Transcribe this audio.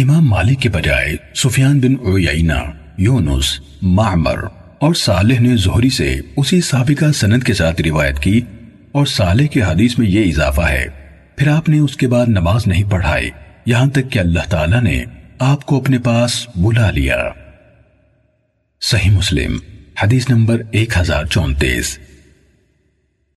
امام مالک کے بجائے سفیان بن عیینہ، یونس، معمر اور صالح نے زہری سے اسی سابقہ سند کے ساتھ روایت کی اور صالح کے حدیث میں یہ اضافہ ہے، پھر آپ نے اس کے بعد نماز نہیں پڑھائی، یہاں تک کہ اللہ تعالیٰ نے آپ کو اپنے پاس بلا لیا۔ صحیح مسلم، حدیث نمبر ایک ہزار چونتیس۔